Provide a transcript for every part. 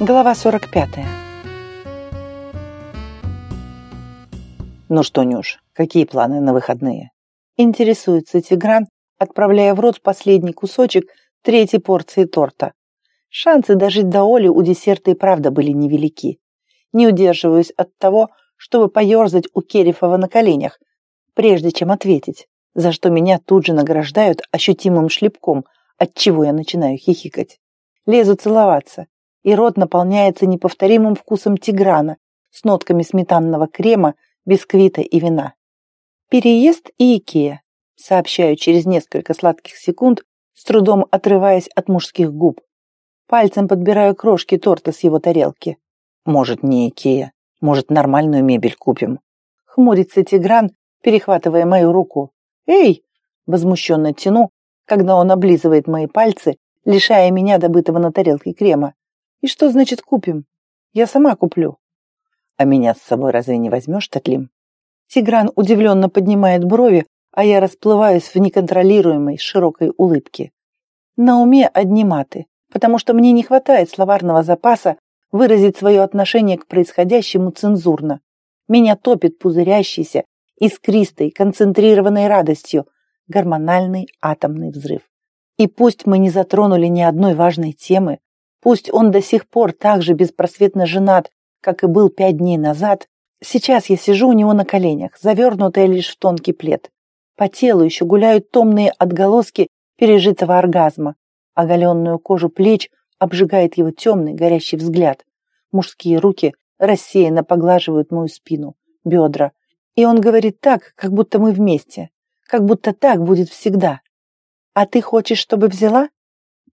Глава 45. Ну что, Нюш, какие планы на выходные? Интересуется Тигран, отправляя в рот последний кусочек третьей порции торта. Шансы дожить до Оли у десерта и правда были невелики. Не удерживаюсь от того, чтобы поерзать у Керифова на коленях, прежде чем ответить, за что меня тут же награждают ощутимым шлепком, от чего я начинаю хихикать. Лезу целоваться, и рот наполняется неповторимым вкусом Тиграна с нотками сметанного крема, бисквита и вина. Переезд и Икея, сообщаю через несколько сладких секунд, с трудом отрываясь от мужских губ. Пальцем подбираю крошки торта с его тарелки. Может, не Икея, может, нормальную мебель купим. Хмурится Тигран, перехватывая мою руку. «Эй!» – возмущенно тяну, когда он облизывает мои пальцы, лишая меня добытого на тарелке крема. И что значит купим? Я сама куплю. А меня с собой разве не возьмешь, Татлим? Тигран удивленно поднимает брови, а я расплываюсь в неконтролируемой широкой улыбке. На уме одни маты, потому что мне не хватает словарного запаса выразить свое отношение к происходящему цензурно. Меня топит пузырящийся, искристой, концентрированной радостью гормональный атомный взрыв. И пусть мы не затронули ни одной важной темы, Пусть он до сих пор так же беспросветно женат, как и был пять дней назад, сейчас я сижу у него на коленях, завернутая лишь в тонкий плед. По телу еще гуляют томные отголоски пережитого оргазма. Оголенную кожу плеч обжигает его темный горящий взгляд. Мужские руки рассеянно поглаживают мою спину, бедра. И он говорит так, как будто мы вместе, как будто так будет всегда. «А ты хочешь, чтобы взяла?»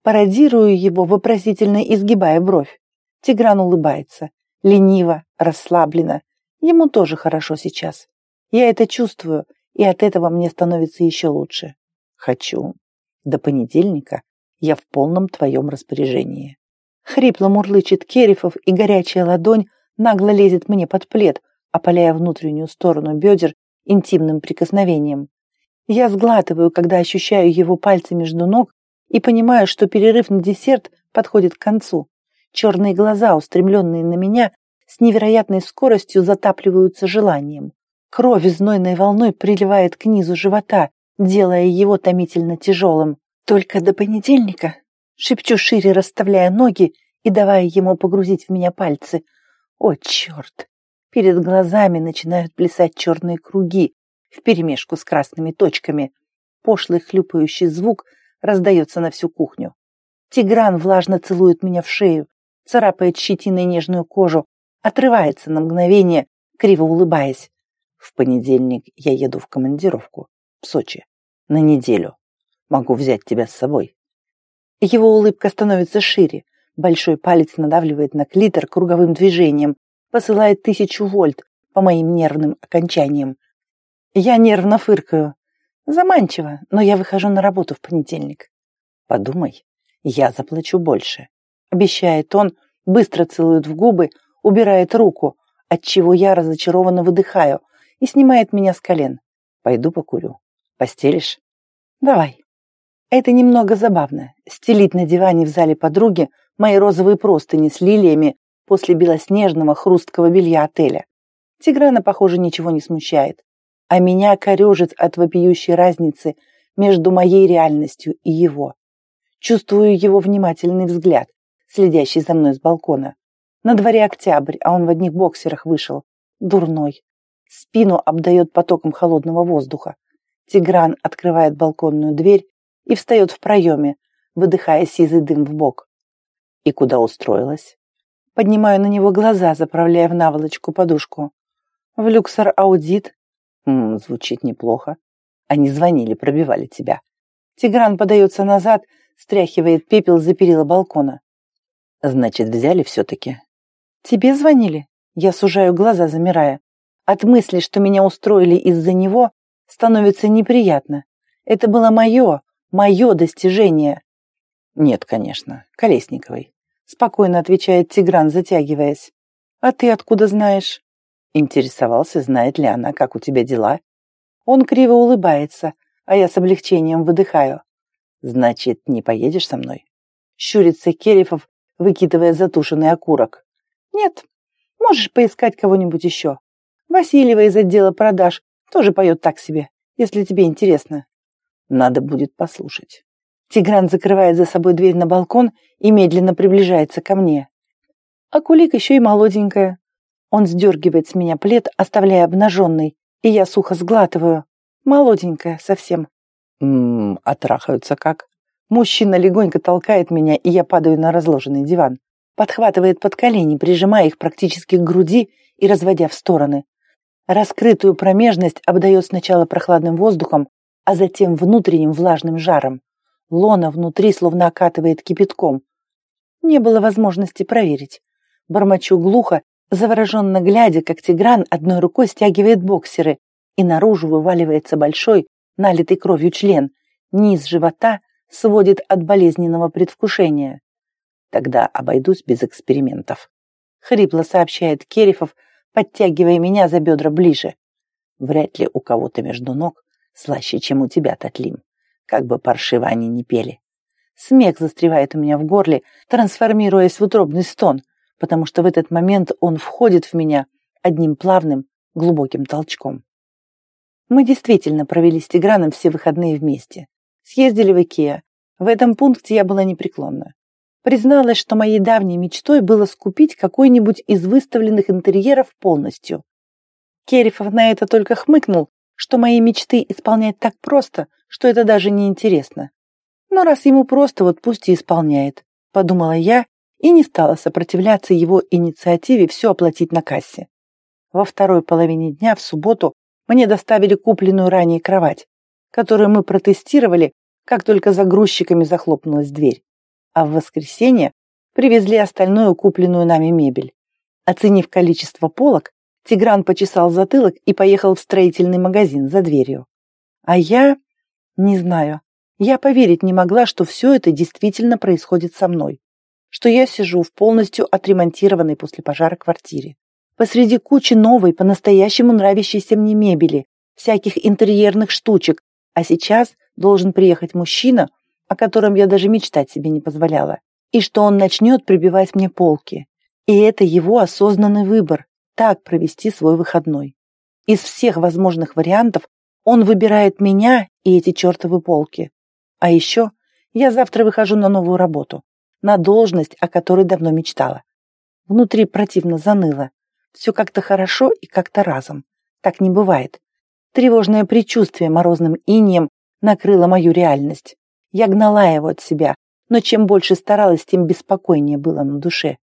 Пародирую его, вопросительно изгибая бровь. Тигран улыбается. Лениво, расслабленно. Ему тоже хорошо сейчас. Я это чувствую, и от этого мне становится еще лучше. Хочу. До понедельника я в полном твоем распоряжении. Хрипло мурлычет Керифов, и горячая ладонь нагло лезет мне под плед, опаляя внутреннюю сторону бедер интимным прикосновением. Я сглатываю, когда ощущаю его пальцы между ног и понимаю, что перерыв на десерт подходит к концу. Черные глаза, устремленные на меня, с невероятной скоростью затапливаются желанием. Кровь знойной волной приливает к низу живота, делая его томительно тяжелым. Только до понедельника шепчу шире, расставляя ноги и давая ему погрузить в меня пальцы. О, черт! Перед глазами начинают плясать черные круги вперемешку с красными точками. Пошлый хлюпающий звук – раздается на всю кухню. Тигран влажно целует меня в шею, царапает щетиной нежную кожу, отрывается на мгновение, криво улыбаясь. В понедельник я еду в командировку в Сочи на неделю. Могу взять тебя с собой. Его улыбка становится шире. Большой палец надавливает на клитор круговым движением, посылает тысячу вольт по моим нервным окончаниям. Я нервно фыркаю. Заманчиво, но я выхожу на работу в понедельник. Подумай, я заплачу больше. Обещает он, быстро целует в губы, убирает руку, от чего я разочарованно выдыхаю и снимает меня с колен. Пойду покурю. Постелишь? Давай. Это немного забавно. Стелить на диване в зале подруги мои розовые простыни с лилиями после белоснежного хрусткого белья отеля. Тиграна, похоже, ничего не смущает а меня корежит от вопиющей разницы между моей реальностью и его. Чувствую его внимательный взгляд, следящий за мной с балкона. На дворе октябрь, а он в одних боксерах вышел. Дурной. Спину обдает потоком холодного воздуха. Тигран открывает балконную дверь и встает в проеме, выдыхая сизый дым в бок. И куда устроилась? Поднимаю на него глаза, заправляя в наволочку подушку. В люксор аудит М звучит неплохо. Они звонили, пробивали тебя. Тигран подается назад, стряхивает пепел за перила балкона. Значит, взяли все-таки? Тебе звонили? Я сужаю глаза, замирая. От мысли, что меня устроили из-за него, становится неприятно. Это было мое, мое достижение. Нет, конечно, Колесниковой. Спокойно отвечает Тигран, затягиваясь. А ты откуда знаешь? Интересовался, знает ли она, как у тебя дела. Он криво улыбается, а я с облегчением выдыхаю. Значит, не поедешь со мной? Щурится Керифов, выкидывая затушенный окурок. Нет, можешь поискать кого-нибудь еще. Васильева из отдела продаж тоже поет так себе, если тебе интересно. Надо будет послушать. Тигран закрывает за собой дверь на балкон и медленно приближается ко мне. А кулик еще и молоденькая. Он сдергивает с меня плед, оставляя обнаженный, и я сухо сглатываю. Молоденькая совсем. Ммм, отрахаются как? Мужчина легонько толкает меня, и я падаю на разложенный диван. Подхватывает под колени, прижимая их практически к груди и разводя в стороны. Раскрытую промежность обдает сначала прохладным воздухом, а затем внутренним влажным жаром. Лона внутри словно окатывает кипятком. Не было возможности проверить. Бормочу глухо, завороженно глядя, как Тигран одной рукой стягивает боксеры, и наружу вываливается большой, налитый кровью член. Низ живота сводит от болезненного предвкушения. Тогда обойдусь без экспериментов. Хрипло сообщает Керифов, подтягивая меня за бедра ближе. Вряд ли у кого-то между ног слаще, чем у тебя, Татлим. Как бы паршиво они не пели. Смех застревает у меня в горле, трансформируясь в утробный стон, потому что в этот момент он входит в меня одним плавным, глубоким толчком. Мы действительно провели с Тиграном все выходные вместе. Съездили в Икеа. В этом пункте я была непреклонна. Призналась, что моей давней мечтой было скупить какой-нибудь из выставленных интерьеров полностью. Керифов на это только хмыкнул, что мои мечты исполнять так просто, что это даже не интересно. Но раз ему просто, вот пусть и исполняет, подумала я и не стала сопротивляться его инициативе все оплатить на кассе. Во второй половине дня в субботу мне доставили купленную ранее кровать, которую мы протестировали, как только за грузчиками захлопнулась дверь а в воскресенье привезли остальную купленную нами мебель. Оценив количество полок, Тигран почесал затылок и поехал в строительный магазин за дверью. А я... не знаю. Я поверить не могла, что все это действительно происходит со мной. Что я сижу в полностью отремонтированной после пожара квартире. Посреди кучи новой, по-настоящему нравящейся мне мебели, всяких интерьерных штучек, а сейчас должен приехать мужчина, о котором я даже мечтать себе не позволяла, и что он начнет прибивать мне полки. И это его осознанный выбор – так провести свой выходной. Из всех возможных вариантов он выбирает меня и эти чертовы полки. А еще я завтра выхожу на новую работу, на должность, о которой давно мечтала. Внутри противно заныло. Все как-то хорошо и как-то разом. Так не бывает. Тревожное предчувствие морозным инием накрыло мою реальность. Я гнала его от себя, но чем больше старалась, тем беспокойнее было на душе.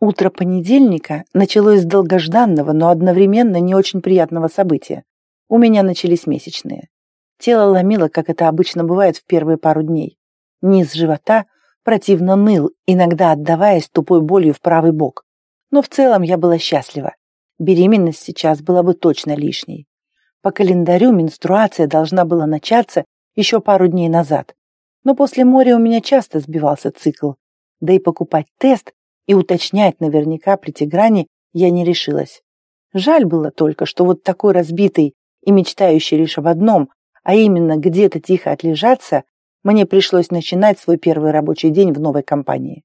Утро понедельника началось с долгожданного, но одновременно не очень приятного события. У меня начались месячные. Тело ломило, как это обычно бывает в первые пару дней. Низ живота противно ныл, иногда отдаваясь тупой болью в правый бок. Но в целом я была счастлива. Беременность сейчас была бы точно лишней. По календарю менструация должна была начаться еще пару дней назад. Но после моря у меня часто сбивался цикл, да и покупать тест и уточнять наверняка при Тигране я не решилась. Жаль было только, что вот такой разбитый и мечтающий лишь об одном, а именно где-то тихо отлежаться, мне пришлось начинать свой первый рабочий день в новой компании.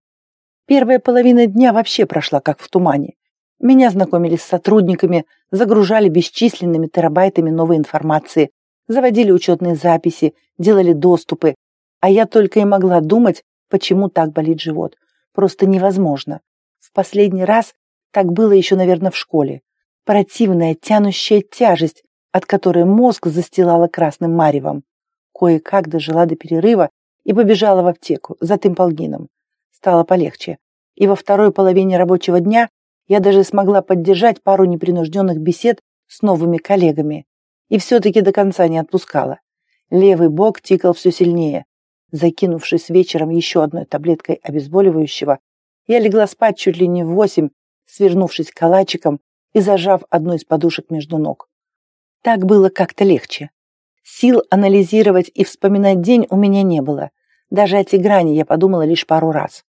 Первая половина дня вообще прошла как в тумане. Меня знакомили с сотрудниками, загружали бесчисленными терабайтами новой информации, заводили учетные записи, делали доступы, а я только и могла думать, почему так болит живот. Просто невозможно. В последний раз так было еще, наверное, в школе. Противная, тянущая тяжесть, от которой мозг застилала красным маревом. Кое-как дожила до перерыва и побежала в аптеку за тымполгином. Стало полегче. И во второй половине рабочего дня я даже смогла поддержать пару непринужденных бесед с новыми коллегами. И все-таки до конца не отпускала. Левый бок тикал все сильнее. Закинувшись вечером еще одной таблеткой обезболивающего, я легла спать чуть ли не в восемь, свернувшись калачиком и зажав одну из подушек между ног. Так было как-то легче. Сил анализировать и вспоминать день у меня не было. Даже о Тигране я подумала лишь пару раз.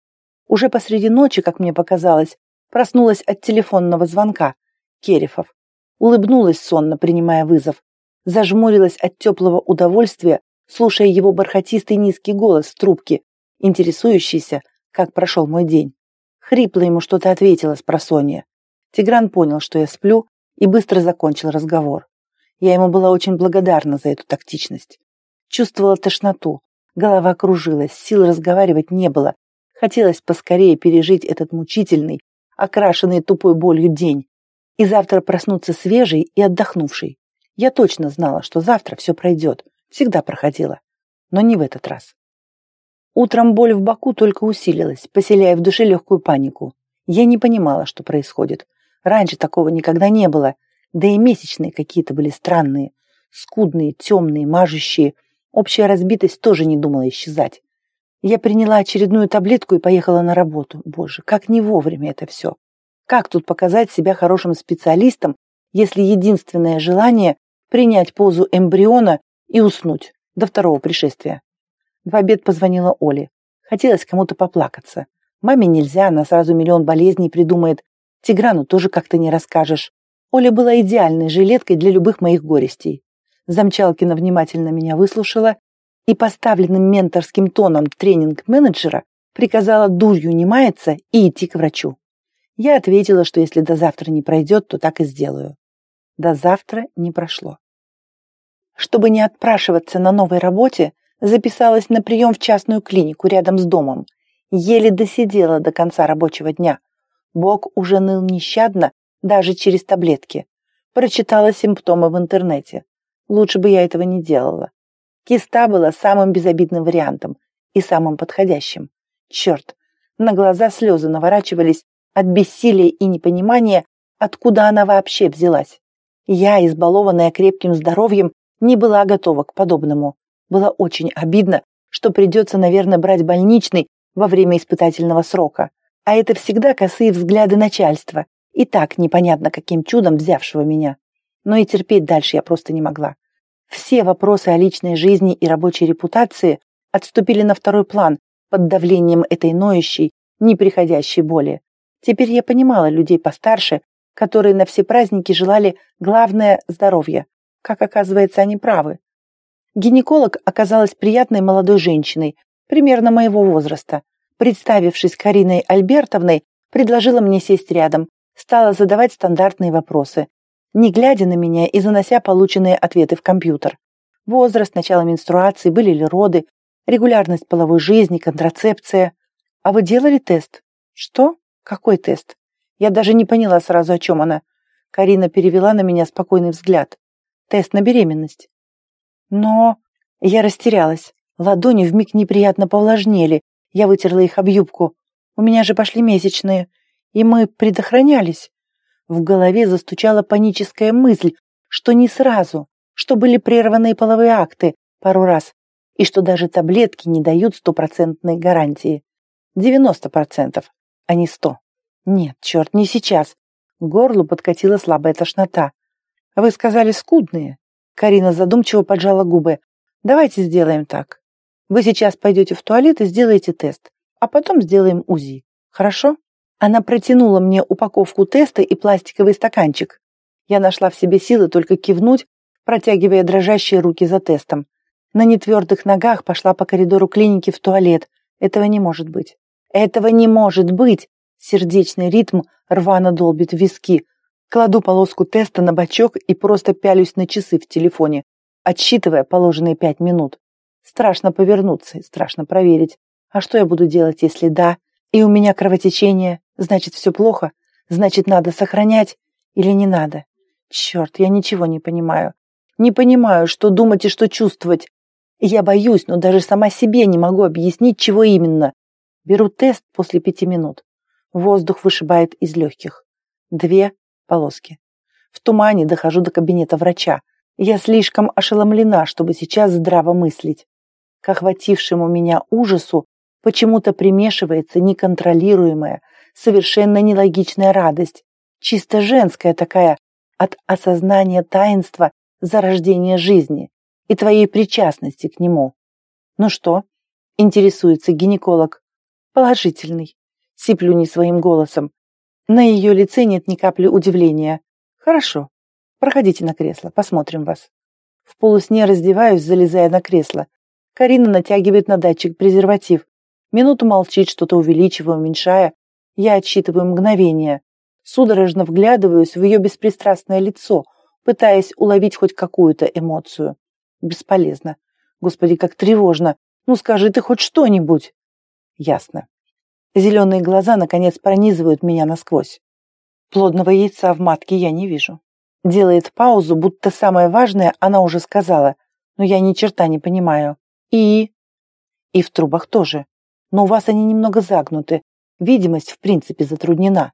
Уже посреди ночи, как мне показалось, проснулась от телефонного звонка. Керифов. Улыбнулась сонно, принимая вызов. Зажмурилась от теплого удовольствия, слушая его бархатистый низкий голос в трубке, интересующийся, как прошел мой день. Хрипло ему что-то ответила с просонья. Тигран понял, что я сплю, и быстро закончил разговор. Я ему была очень благодарна за эту тактичность. Чувствовала тошноту, голова кружилась, сил разговаривать не было. Хотелось поскорее пережить этот мучительный, окрашенный тупой болью день, и завтра проснуться свежей и отдохнувшей. Я точно знала, что завтра все пройдет, всегда проходило, но не в этот раз. Утром боль в боку только усилилась, поселяя в душе легкую панику. Я не понимала, что происходит. Раньше такого никогда не было, да и месячные какие-то были странные, скудные, темные, мажущие. Общая разбитость тоже не думала исчезать. Я приняла очередную таблетку и поехала на работу. Боже, как не вовремя это все. Как тут показать себя хорошим специалистом, если единственное желание – принять позу эмбриона и уснуть до второго пришествия? В обед позвонила Оле. Хотелось кому-то поплакаться. Маме нельзя, она сразу миллион болезней придумает. Тиграну тоже как-то не расскажешь. Оля была идеальной жилеткой для любых моих горестей. Замчалкина внимательно меня выслушала и поставленным менторским тоном тренинг-менеджера приказала дурью не маяться и идти к врачу. Я ответила, что если до завтра не пройдет, то так и сделаю. До завтра не прошло. Чтобы не отпрашиваться на новой работе, записалась на прием в частную клинику рядом с домом. Еле досидела до конца рабочего дня. Бог уже ныл нещадно, даже через таблетки. Прочитала симптомы в интернете. Лучше бы я этого не делала. Киста была самым безобидным вариантом и самым подходящим. Черт, на глаза слезы наворачивались от бессилия и непонимания, откуда она вообще взялась. Я, избалованная крепким здоровьем, не была готова к подобному. Было очень обидно, что придется, наверное, брать больничный во время испытательного срока. А это всегда косые взгляды начальства, и так непонятно каким чудом взявшего меня. Но и терпеть дальше я просто не могла. Все вопросы о личной жизни и рабочей репутации отступили на второй план под давлением этой ноющей, неприходящей боли. Теперь я понимала людей постарше, которые на все праздники желали главное – здоровье. Как оказывается, они правы. Гинеколог оказалась приятной молодой женщиной, примерно моего возраста. Представившись Кариной Альбертовной, предложила мне сесть рядом, стала задавать стандартные вопросы, не глядя на меня и занося полученные ответы в компьютер. Возраст, начало менструации, были ли роды, регулярность половой жизни, контрацепция. А вы делали тест? Что? Какой тест? Я даже не поняла сразу, о чем она. Карина перевела на меня спокойный взгляд. Тест на беременность. Но... Я растерялась. Ладони вмиг неприятно повлажнели. Я вытерла их об юбку. У меня же пошли месячные. И мы предохранялись. В голове застучала паническая мысль, что не сразу, что были прерванные половые акты пару раз, и что даже таблетки не дают стопроцентной гарантии. Девяносто процентов а не сто. Нет, черт, не сейчас. Горлу подкатила слабая тошнота. Вы сказали скудные. Карина задумчиво поджала губы. Давайте сделаем так. Вы сейчас пойдете в туалет и сделаете тест, а потом сделаем УЗИ. Хорошо? Она протянула мне упаковку теста и пластиковый стаканчик. Я нашла в себе силы только кивнуть, протягивая дрожащие руки за тестом. На нетвердых ногах пошла по коридору клиники в туалет. Этого не может быть. Этого не может быть! Сердечный ритм рвано долбит виски. Кладу полоску теста на бачок и просто пялюсь на часы в телефоне, отсчитывая положенные пять минут. Страшно повернуться и страшно проверить. А что я буду делать, если да? И у меня кровотечение, значит, все плохо? Значит, надо сохранять или не надо? Черт, я ничего не понимаю. Не понимаю, что думать и что чувствовать. Я боюсь, но даже сама себе не могу объяснить, чего именно. Беру тест после пяти минут. Воздух вышибает из легких. Две полоски. В тумане дохожу до кабинета врача. Я слишком ошеломлена, чтобы сейчас здраво мыслить. К охватившему меня ужасу почему-то примешивается неконтролируемая, совершенно нелогичная радость, чисто женская такая, от осознания таинства зарождения жизни и твоей причастности к нему. Ну что, интересуется гинеколог, Положительный. Сиплю не своим голосом. На ее лице нет ни капли удивления. Хорошо. Проходите на кресло, посмотрим вас. В полусне раздеваюсь, залезая на кресло. Карина натягивает на датчик презерватив. Минуту молчит, что-то увеличивая, уменьшая. Я отсчитываю мгновение, судорожно вглядываюсь в ее беспристрастное лицо, пытаясь уловить хоть какую-то эмоцию. Бесполезно. Господи, как тревожно. Ну скажи ты хоть что-нибудь. Ясно. Зеленые глаза, наконец, пронизывают меня насквозь. Плодного яйца в матке я не вижу. Делает паузу, будто самое важное она уже сказала, но я ни черта не понимаю. И... И в трубах тоже. Но у вас они немного загнуты. Видимость, в принципе, затруднена.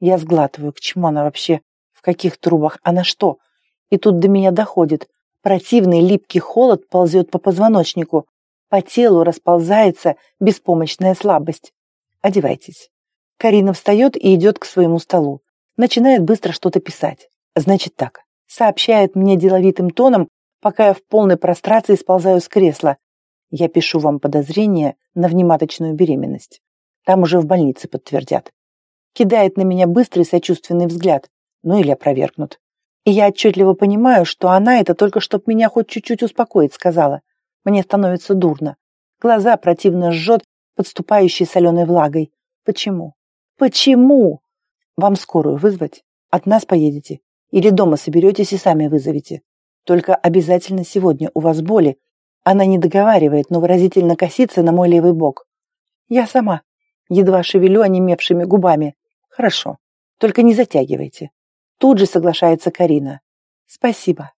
Я сглатываю, к чему она вообще? В каких трубах? А на что? И тут до меня доходит. Противный липкий холод ползет по позвоночнику. По телу расползается беспомощная слабость. Одевайтесь. Карина встает и идет к своему столу. Начинает быстро что-то писать. Значит так. Сообщает мне деловитым тоном, пока я в полной прострации сползаю с кресла. Я пишу вам подозрение на внематочную беременность. Там уже в больнице подтвердят. Кидает на меня быстрый сочувственный взгляд, ну или опровергнут. И я отчетливо понимаю, что она это только чтоб меня хоть чуть-чуть успокоить сказала. Мне становится дурно. Глаза противно жжет подступающей соленой влагой. Почему? Почему? Вам скорую вызвать? От нас поедете? Или дома соберетесь и сами вызовете? Только обязательно сегодня у вас боли. Она не договаривает, но выразительно косится на мой левый бок. Я сама. Едва шевелю онемевшими губами. Хорошо. Только не затягивайте. Тут же соглашается Карина. Спасибо.